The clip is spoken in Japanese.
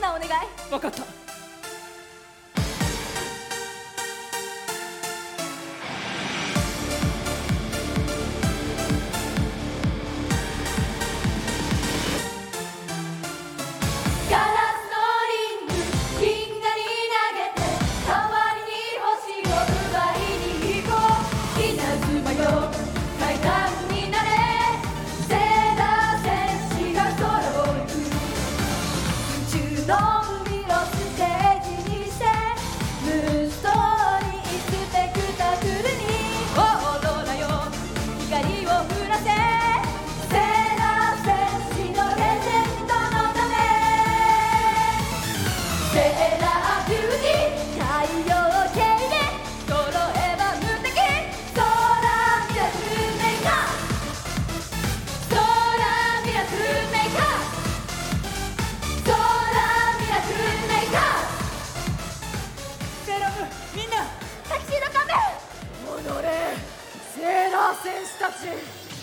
なお願い。分かった。を降らせ選手たち。